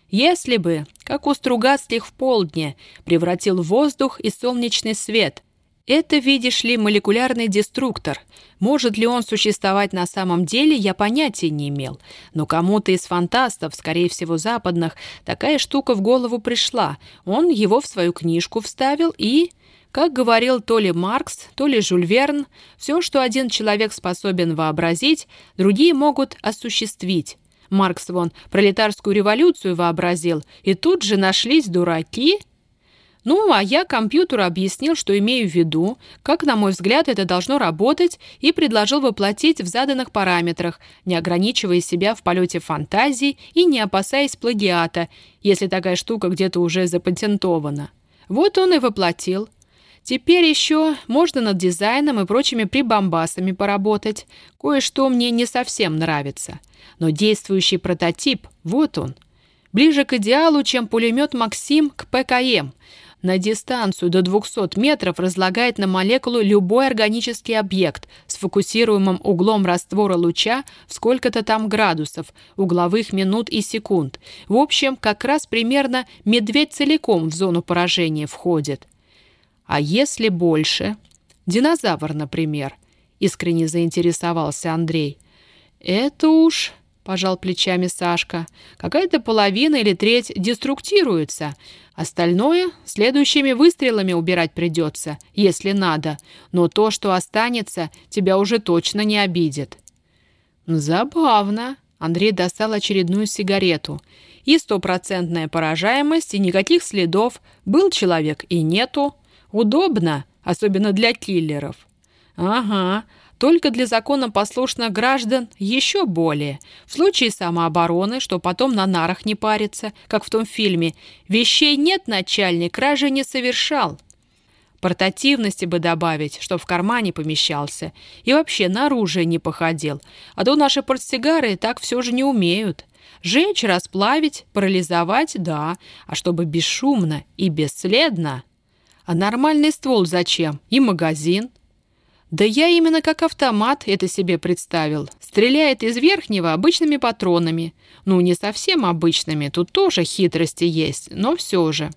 «Если бы, как у Стругацких в полдне, превратил воздух и солнечный свет. Это, видишь ли, молекулярный деструктор. Может ли он существовать на самом деле, я понятия не имел. Но кому-то из фантастов, скорее всего западных, такая штука в голову пришла. Он его в свою книжку вставил и... Как говорил то ли Маркс, то ли Жюль Верн, все, что один человек способен вообразить, другие могут осуществить. Маркс вон пролетарскую революцию вообразил, и тут же нашлись дураки. Ну, а я компьютеру объяснил, что имею в виду, как, на мой взгляд, это должно работать, и предложил воплотить в заданных параметрах, не ограничивая себя в полете фантазии и не опасаясь плагиата, если такая штука где-то уже запатентована. Вот он и воплотил. Теперь еще можно над дизайном и прочими прибамбасами поработать. Кое-что мне не совсем нравится. Но действующий прототип, вот он. Ближе к идеалу, чем пулемет «Максим» к ПКМ. На дистанцию до 200 метров разлагает на молекулу любой органический объект с фокусируемым углом раствора луча в сколько-то там градусов, угловых минут и секунд. В общем, как раз примерно медведь целиком в зону поражения входит. А если больше? Динозавр, например. Искренне заинтересовался Андрей. Это уж, пожал плечами Сашка, какая-то половина или треть деструктируется. Остальное следующими выстрелами убирать придется, если надо. Но то, что останется, тебя уже точно не обидит. Забавно. Андрей достал очередную сигарету. И стопроцентная поражаемость, и никаких следов. Был человек и нету. Удобно, особенно для киллеров. Ага, только для законопослушных граждан еще более. В случае самообороны, что потом на нарах не парится, как в том фильме, вещей нет, начальник, кражи не совершал. Портативности бы добавить, что в кармане помещался. И вообще на оружие не походил. А то наши портсигары так все же не умеют. Жечь, расплавить, парализовать – да. А чтобы бесшумно и бесследно – а нормальный ствол зачем? И магазин? Да я именно как автомат это себе представил. Стреляет из верхнего обычными патронами. Ну, не совсем обычными, тут тоже хитрости есть, но все же.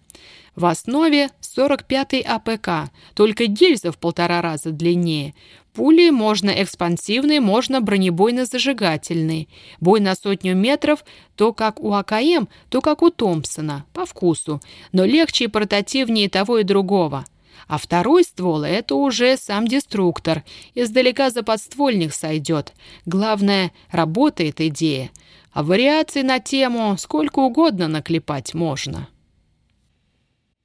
В основе 45-й АКП, только гильза в полтора раза длиннее. Пули можно экспансивные, можно бронебойно-зажигательные. Бой на сотню метров то как у АКМ, то как у Томпсона, по вкусу, но легче и портативнее того и другого. А второй ствол — это уже сам деструктор. Издалека за подствольник сойдет. Главное, работает идея. А вариаций на тему сколько угодно наклепать можно.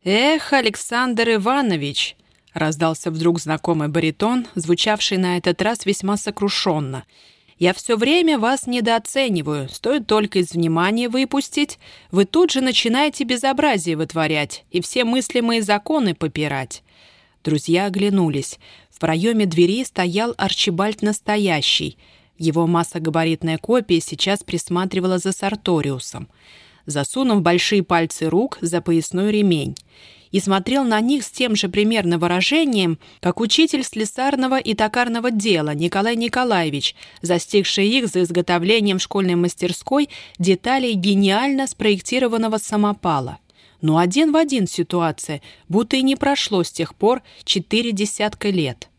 «Эх, Александр Иванович!» — раздался вдруг знакомый баритон, звучавший на этот раз весьма сокрушенно. «Я все время вас недооцениваю. Стоит только из внимания выпустить, вы тут же начинаете безобразие вытворять и все мыслимые законы попирать». Друзья оглянулись. В проеме двери стоял Арчибальд настоящий. Его массогабаритная копия сейчас присматривала за Сарториусом, засунув большие пальцы рук за поясной ремень, и смотрел на них с тем же примерно выражением, как учитель слесарного и токарного дела Николай Николаевич, застигший их за изготовлением в школьной мастерской деталей гениально спроектированного самопала. Но один в один ситуация, будто и не прошло с тех пор четыре десятка лет.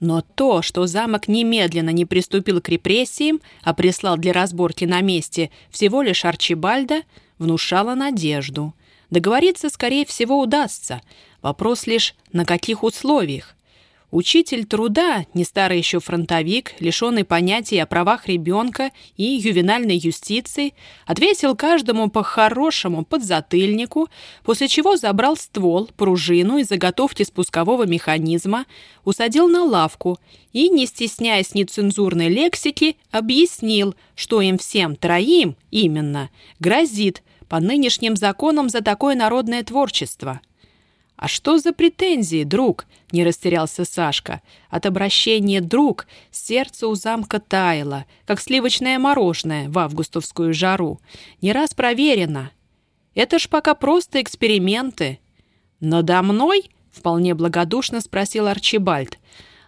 Но то, что замок немедленно не приступил к репрессиям, а прислал для разборки на месте всего лишь Арчибальда, внушало надежду. Договориться, скорее всего, удастся. Вопрос лишь, на каких условиях. Учитель труда, не старый еще фронтовик, лишенный понятий о правах ребенка и ювенальной юстиции, отвесил каждому по хорошему подзатыльнику, после чего забрал ствол, пружину и заготовки спускового механизма, усадил на лавку и, не стесняясь нецензурной лексики, объяснил, что им всем троим именно грозит по нынешним законам за такое народное творчество – «А что за претензии, друг?» — не растерялся Сашка. От обращения «друг» сердце у замка таяло, как сливочное мороженое в августовскую жару. Не раз проверено. Это ж пока просто эксперименты. «Надо мной?» — вполне благодушно спросил Арчибальд.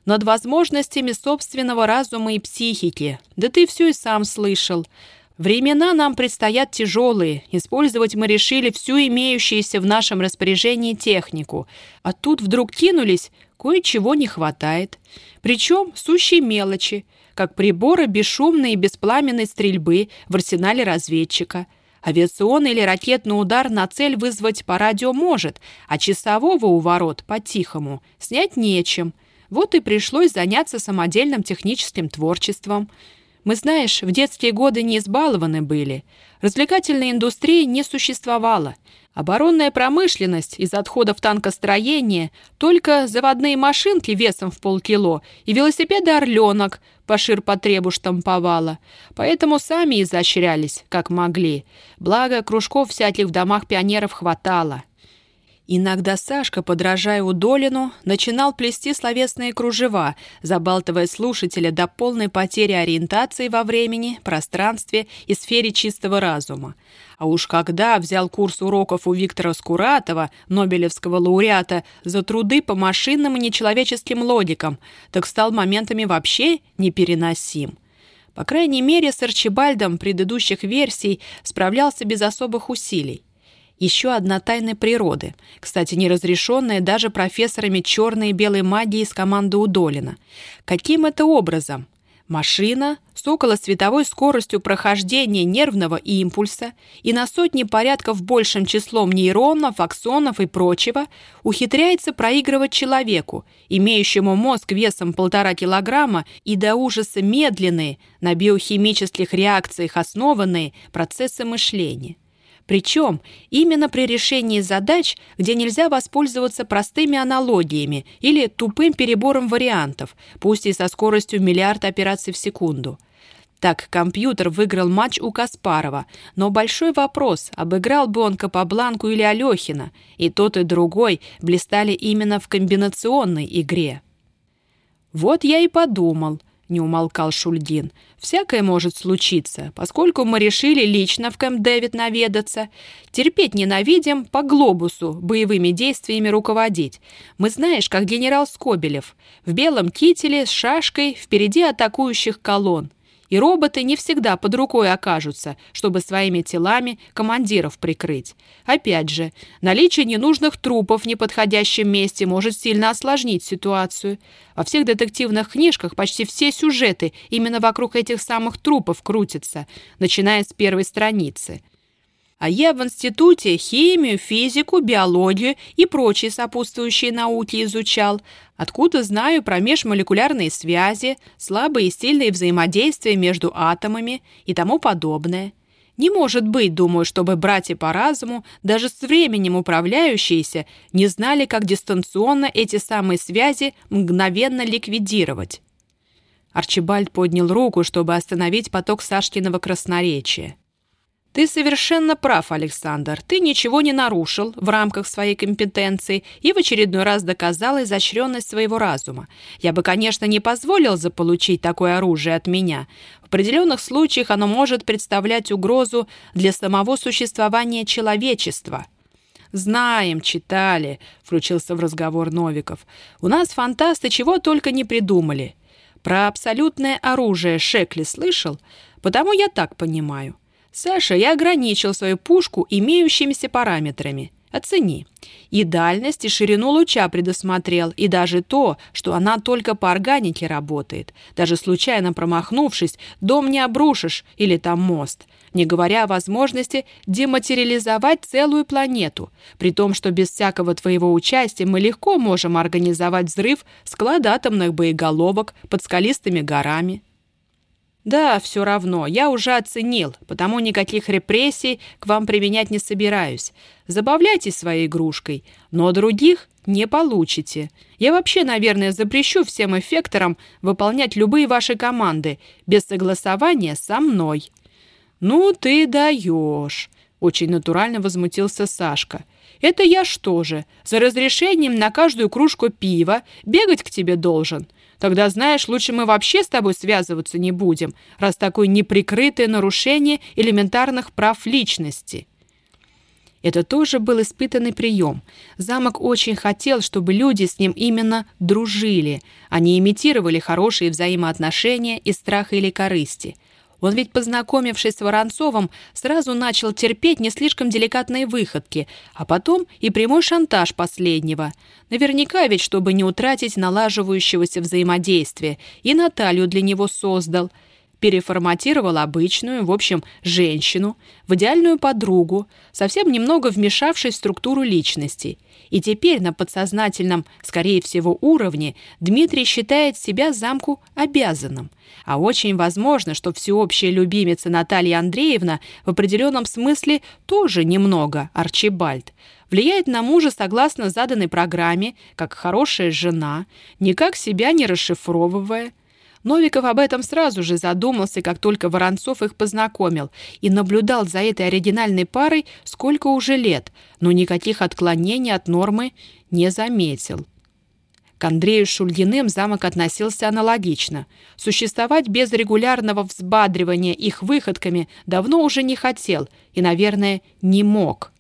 «Над возможностями собственного разума и психики. Да ты все и сам слышал. Времена нам предстоят тяжелые. Использовать мы решили всю имеющуюся в нашем распоряжении технику. А тут вдруг кинулись, кое-чего не хватает. Причем сущие мелочи, как приборы бесшумной и беспламенной стрельбы в арсенале разведчика. Авиационный или ракетный удар на цель вызвать по радио может, а часового у ворот по-тихому снять нечем. Вот и пришлось заняться самодельным техническим творчеством – мы, знаешь, в детские годы не избалованы были. Развлекательной индустрии не существовало. Оборонная промышленность из отходов танкостроения, только заводные машинки весом в полкило и велосипеды «Орленок» по ширпотребу штамповала. Поэтому сами изощрялись, как могли. Благо, кружков всяких в домах пионеров хватало. Иногда Сашка, подражая Удолину, начинал плести словесные кружева, забалтывая слушателя до полной потери ориентации во времени, пространстве и сфере чистого разума. А уж когда взял курс уроков у Виктора Скуратова, Нобелевского лауреата, за труды по машинным и нечеловеческим логикам, так стал моментами вообще непереносим. По крайней мере, с Арчибальдом предыдущих версий справлялся без особых усилий. Еще одна тайна природы, кстати, неразрешенная даже профессорами черной и белой магии из команды Удолина. Каким это образом? Машина с околосветовой скоростью прохождения нервного импульса и на сотни порядков большим числом нейронов, аксонов и прочего ухитряется проигрывать человеку, имеющему мозг весом полтора килограмма и до ужаса медленные, на биохимических реакциях основанные процессы мышления. Причем именно при решении задач, где нельзя воспользоваться простыми аналогиями или тупым перебором вариантов, пусть и со скоростью миллиард операций в секунду. Так компьютер выиграл матч у Каспарова, но большой вопрос, обыграл бы он Капабланку или Алехина, и тот и другой блистали именно в комбинационной игре. Вот я и подумал –— не умолкал Шульгин. «Всякое может случиться, поскольку мы решили лично в Кэмп-Дэвид наведаться. Терпеть ненавидим, по глобусу, боевыми действиями руководить. Мы знаешь, как генерал Скобелев. В белом кителе, с шашкой, впереди атакующих колонн и роботы не всегда под рукой окажутся, чтобы своими телами командиров прикрыть. Опять же, наличие ненужных трупов в неподходящем месте может сильно осложнить ситуацию. Во всех детективных книжках почти все сюжеты именно вокруг этих самых трупов крутятся, начиная с первой страницы. А я в институте химию, физику, биологию и прочие сопутствующие науки изучал. Откуда знаю про межмолекулярные связи, слабые и сильные взаимодействия между атомами и тому подобное. Не может быть, думаю, чтобы братья по разуму, даже с временем управляющиеся, не знали, как дистанционно эти самые связи мгновенно ликвидировать. Арчибальд поднял руку, чтобы остановить поток Сашкиного красноречия. Ты совершенно прав, Александр. Ты ничего не нарушил в рамках своей компетенции и в очередной раз доказал изощренность своего разума. Я бы, конечно, не позволил заполучить такое оружие от меня. В определенных случаях оно может представлять угрозу для самого существования человечества. «Знаем, читали», — включился в разговор Новиков. «У нас фантасты чего только не придумали. Про абсолютное оружие Шекли слышал? Потому я так понимаю». Саша, я ограничил свою пушку имеющимися параметрами. Оцени. И дальность, и ширину луча предусмотрел, и даже то, что она только по органике работает. Даже случайно промахнувшись, дом не обрушишь или там мост. Не говоря о возможности дематериализовать целую планету, при том, что без всякого твоего участия мы легко можем организовать взрыв склада атомных боеголовок под скалистыми горами. «Да, все равно. Я уже оценил, потому никаких репрессий к вам применять не собираюсь. Забавляйтесь своей игрушкой, но других не получите. Я вообще, наверное, запрещу всем эффекторам выполнять любые ваши команды без согласования со мной». «Ну ты даешь!» — очень натурально возмутился Сашка. «Это я что же, за разрешением на каждую кружку пива бегать к тебе должен?» Тогда, знаешь, лучше мы вообще с тобой связываться не будем, раз такое неприкрытое нарушение элементарных прав личности». Это тоже был испытанный прием. Замок очень хотел, чтобы люди с ним именно дружили, а не имитировали хорошие взаимоотношения из страха или корысти. Он ведь, познакомившись с Воронцовым, сразу начал терпеть не слишком деликатные выходки, а потом и прямой шантаж последнего. Наверняка ведь, чтобы не утратить налаживающегося взаимодействия, и Наталью для него создал – переформатировал обычную, в общем, женщину, в идеальную подругу, совсем немного вмешавшись в структуру личности. И теперь на подсознательном, скорее всего, уровне Дмитрий считает себя замку обязанным. А очень возможно, что всеобщая любимица Наталья Андреевна в определенном смысле тоже немного Арчибальд. Влияет на мужа согласно заданной программе, как хорошая жена, никак себя не расшифровывая – Новиков об этом сразу же задумался, как только Воронцов их познакомил, и наблюдал за этой оригинальной парой сколько уже лет, но никаких отклонений от нормы не заметил. К Андрею Шульгиным замок относился аналогично. Существовать без регулярного взбадривания их выходками давно уже не хотел и, наверное, не мог.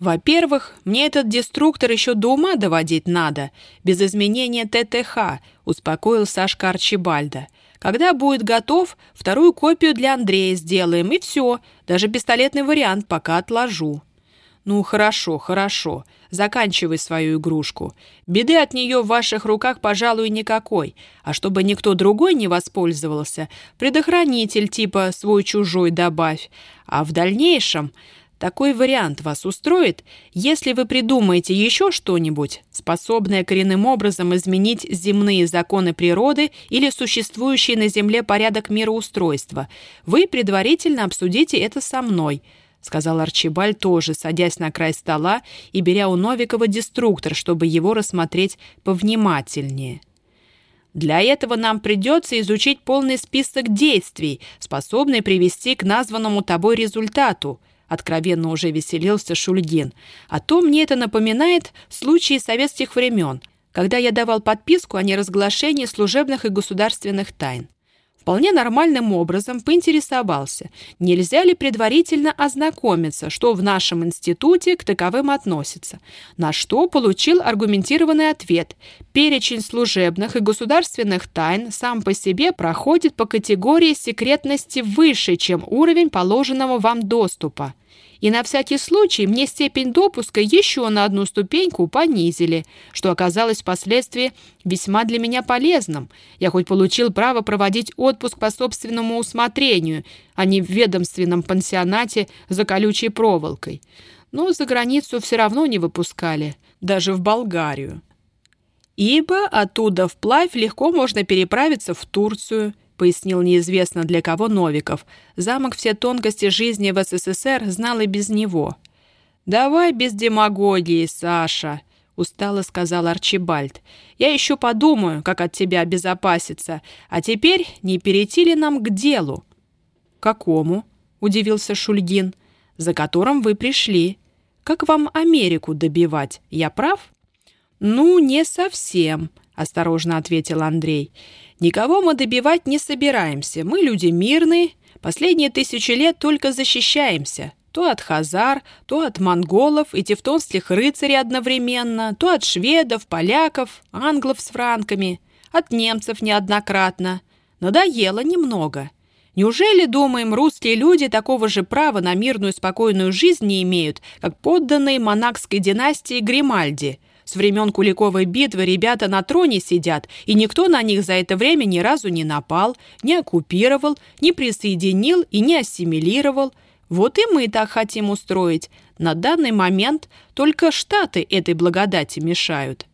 «Во-первых, мне этот деструктор еще до ума доводить надо, без изменения ТТХ», — успокоил Сашка Арчибальда. «Когда будет готов, вторую копию для Андрея сделаем, и все. Даже пистолетный вариант пока отложу». «Ну, хорошо, хорошо. Заканчивай свою игрушку. Беды от нее в ваших руках, пожалуй, никакой. А чтобы никто другой не воспользовался, предохранитель типа свой-чужой добавь. А в дальнейшем такой вариант вас устроит, если вы придумаете еще что-нибудь, способное коренным образом изменить земные законы природы или существующий на Земле порядок мироустройства. Вы предварительно обсудите это со мной», — сказал Арчибаль тоже, садясь на край стола и беря у Новикова деструктор, чтобы его рассмотреть повнимательнее. Для этого нам придется изучить полный список действий, способный привести к названному тобой результату — Откровенно уже веселился Шульгин. А то мне это напоминает случаи советских времен, когда я давал подписку о неразглашении служебных и государственных тайн. Вполне нормальным образом поинтересовался, нельзя ли предварительно ознакомиться, что в нашем институте к таковым относится, на что получил аргументированный ответ. Перечень служебных и государственных тайн сам по себе проходит по категории секретности выше, чем уровень положенного вам доступа. И на всякий случай мне степень допуска еще на одну ступеньку понизили, что оказалось впоследствии весьма для меня полезным. Я хоть получил право проводить отпуск по собственному усмотрению, а не в ведомственном пансионате за колючей проволокой. Но за границу все равно не выпускали, даже в Болгарию. Ибо оттуда вплавь легко можно переправиться в Турцию, пояснил неизвестно для кого Новиков. Замок все тонкости жизни в СССР знал и без него. «Давай без демагогии, Саша», — устало сказал Арчибальд. «Я еще подумаю, как от тебя обезопаситься. А теперь не перейти ли нам к делу?» «Какому?» — удивился Шульгин. «За которым вы пришли. Как вам Америку добивать? Я прав?» «Ну, не совсем», — осторожно ответил Андрей. «Никого мы добивать не собираемся. Мы люди мирные. Последние тысячи лет только защищаемся. То от хазар, то от монголов и тевтонских рыцарей одновременно, то от шведов, поляков, англов с франками, от немцев неоднократно. Надоело немного. Неужели, думаем, русские люди такого же права на мирную спокойную жизнь не имеют, как подданные монакской династии Гримальди? С времен Куликовой битвы ребята на троне сидят, и никто на них за это время ни разу не напал, не оккупировал, не присоединил и не ассимилировал. Вот и мы так хотим устроить. На данный момент только Штаты этой благодати мешают.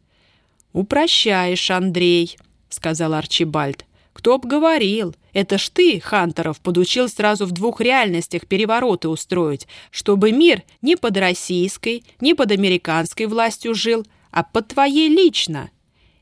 «Упрощаешь, Андрей», — сказал Арчибальд. «Кто б говорил? Это ж ты, Хантеров, подучил сразу в двух реальностях перевороты устроить, чтобы мир ни под российской, ни под американской властью жил, а под твоей лично.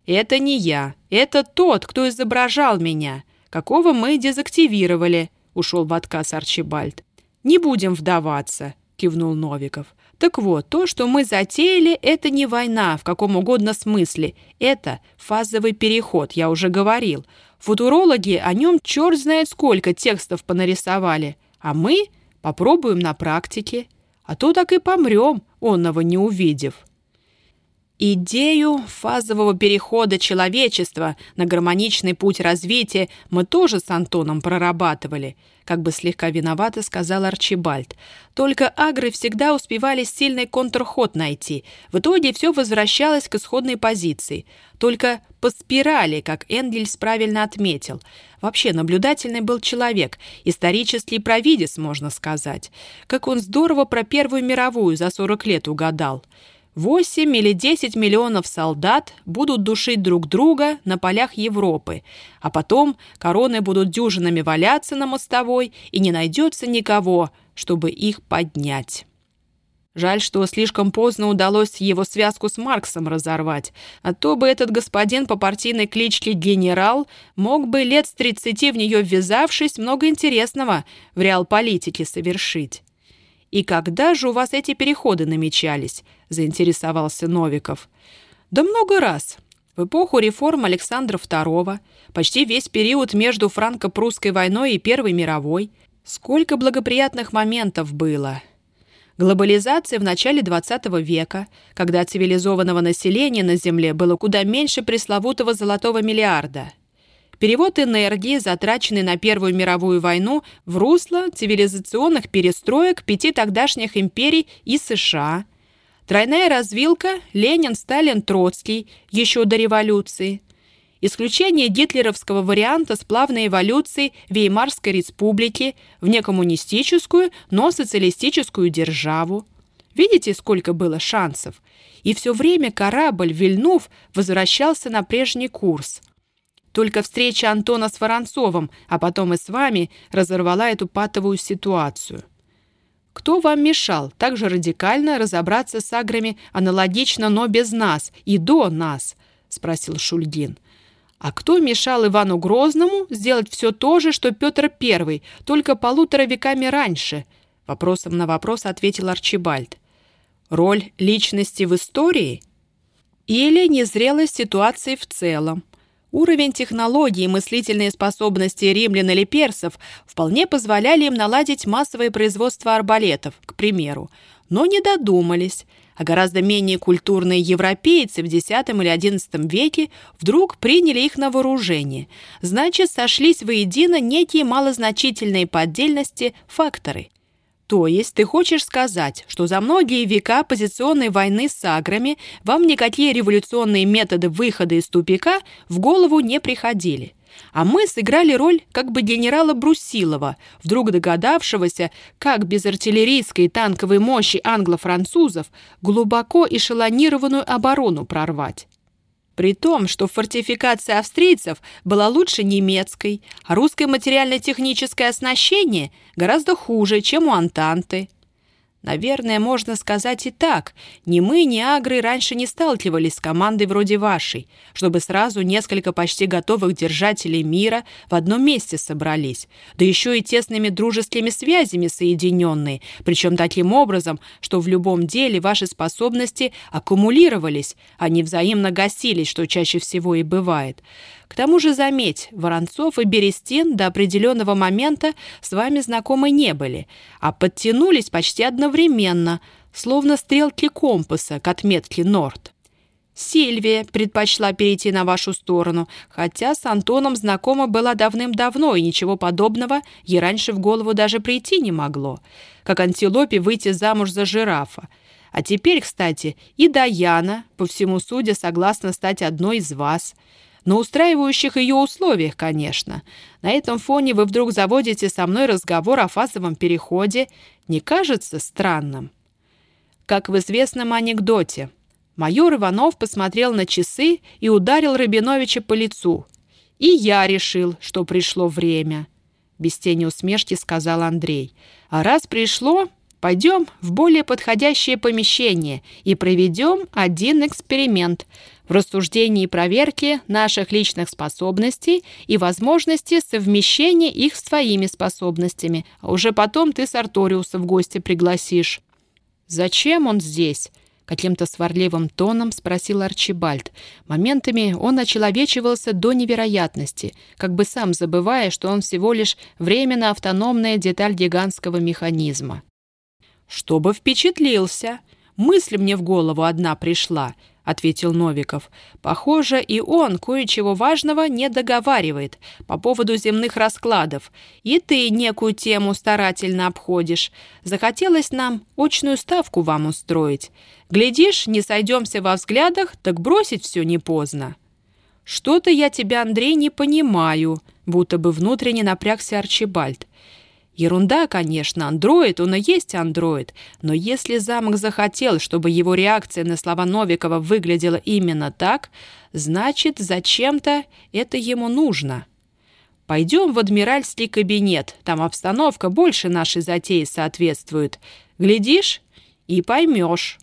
Это не я, это тот, кто изображал меня, какого мы дезактивировали», — ушел в отказ Арчибальд. «Не будем вдаваться», — кивнул Новиков. Так вот, то, что мы затеяли, это не война в каком угодно смысле. Это фазовый переход, я уже говорил. Футурологи о нем черт знает сколько текстов понарисовали. А мы попробуем на практике. А то так и помрем, онного не увидев. Идею фазового перехода человечества на гармоничный путь развития мы тоже с Антоном прорабатывали, как бы слегка виновато сказал Арчибальд. Только агры всегда успевали сильный контрход найти. В итоге все возвращалось к исходной позиции. Только по спирали, как Энгельс правильно отметил. Вообще наблюдательный был человек, исторический провидец, можно сказать. Как он здорово про Первую мировую за 40 лет угадал. 8 или 10 миллионов солдат будут душить друг друга на полях Европы, а потом короны будут дюжинами валяться на мостовой, и не найдется никого, чтобы их поднять. Жаль, что слишком поздно удалось его связку с Марксом разорвать, а то бы этот господин по партийной кличке «Генерал» мог бы лет с 30 в нее ввязавшись много интересного в реал-политике совершить. «И когда же у вас эти переходы намечались?» – заинтересовался Новиков. «Да много раз. В эпоху реформ Александра II, почти весь период между франко-прусской войной и Первой мировой. Сколько благоприятных моментов было!» Глобализация в начале XX века, когда цивилизованного населения на Земле было куда меньше пресловутого золотого миллиарда – Перевод энергии, затраченный на Первую мировую войну, в русло цивилизационных перестроек пяти тогдашних империй и США. Тройная развилка Ленин, Сталин, Троцкий еще до революции. Исключение гитлеровского варианта с плавной эволюцией Веймарской республики в некоммунистическую, но социалистическую державу. Видите, сколько было шансов? И все время корабль, вильнув, возвращался на прежний курс – только встреча Антона с Воронцовым, а потом и с вами, разорвала эту патовую ситуацию. Кто вам мешал так же радикально разобраться с аграми аналогично, но без нас и до нас? Спросил Шульгин. А кто мешал Ивану Грозному сделать все то же, что Петр I, только полутора веками раньше? Вопросом на вопрос ответил Арчибальд. Роль личности в истории? Или незрелость ситуации в целом? Уровень технологий и мыслительные способности римлян или персов вполне позволяли им наладить массовое производство арбалетов, к примеру, но не додумались, а гораздо менее культурные европейцы в X или XI веке вдруг приняли их на вооружение. Значит, сошлись воедино некие малозначительные по отдельности факторы. То есть ты хочешь сказать, что за многие века позиционной войны с аграми вам никакие революционные методы выхода из тупика в голову не приходили? А мы сыграли роль как бы генерала Брусилова, вдруг догадавшегося, как без артиллерийской и танковой мощи англо-французов глубоко эшелонированную оборону прорвать. При том, что фортификация австрийцев была лучше немецкой, а русское материально-техническое оснащение гораздо хуже, чем у Антанты. Наверное, можно сказать и так. Ни мы, ни агры раньше не сталкивались с командой вроде вашей, чтобы сразу несколько почти готовых держателей мира в одном месте собрались, да еще и тесными дружескими связями соединенные, причем таким образом, что в любом деле ваши способности аккумулировались, а не взаимно гасились, что чаще всего и бывает. К тому же, заметь, Воронцов и Берестин до определенного момента с вами знакомы не были, а подтянулись почти одновременно, словно стрелки компаса к отметке «Норд». Сильвия предпочла перейти на вашу сторону, хотя с Антоном знакома была давным-давно, и ничего подобного ей раньше в голову даже прийти не могло. Как антилопе выйти замуж за жирафа. А теперь, кстати, и Даяна, по всему судя, согласна стать одной из вас – на устраивающих ее условиях, конечно. На этом фоне вы вдруг заводите со мной разговор о фазовом переходе. Не кажется странным? Как в известном анекдоте. Майор Иванов посмотрел на часы и ударил Рабиновича по лицу. «И я решил, что пришло время», — без тени усмешки сказал Андрей. «А раз пришло, пойдем в более подходящее помещение и проведем один эксперимент — в рассуждении и проверке наших личных способностей и возможности совмещения их с твоими способностями. А уже потом ты Сарториуса в гости пригласишь». «Зачем он здесь?» Каким-то сварливым тоном спросил Арчибальд. Моментами он очеловечивался до невероятности, как бы сам забывая, что он всего лишь временно автономная деталь гигантского механизма. «Чтобы впечатлился. Мысль мне в голову одна пришла ответил Новиков. «Похоже, и он кое-чего важного не договаривает по поводу земных раскладов. И ты некую тему старательно обходишь. Захотелось нам очную ставку вам устроить. Глядишь, не сойдемся во взглядах, так бросить все не поздно». «Что-то я тебя, Андрей, не понимаю», будто бы внутренне напрягся Арчибальд. Ерунда, конечно, андроид, он и есть андроид, но если замок захотел, чтобы его реакция на слова Новикова выглядела именно так, значит, зачем-то это ему нужно. Пойдем в адмиральский кабинет, там обстановка больше нашей затеи соответствует. Глядишь и поймешь».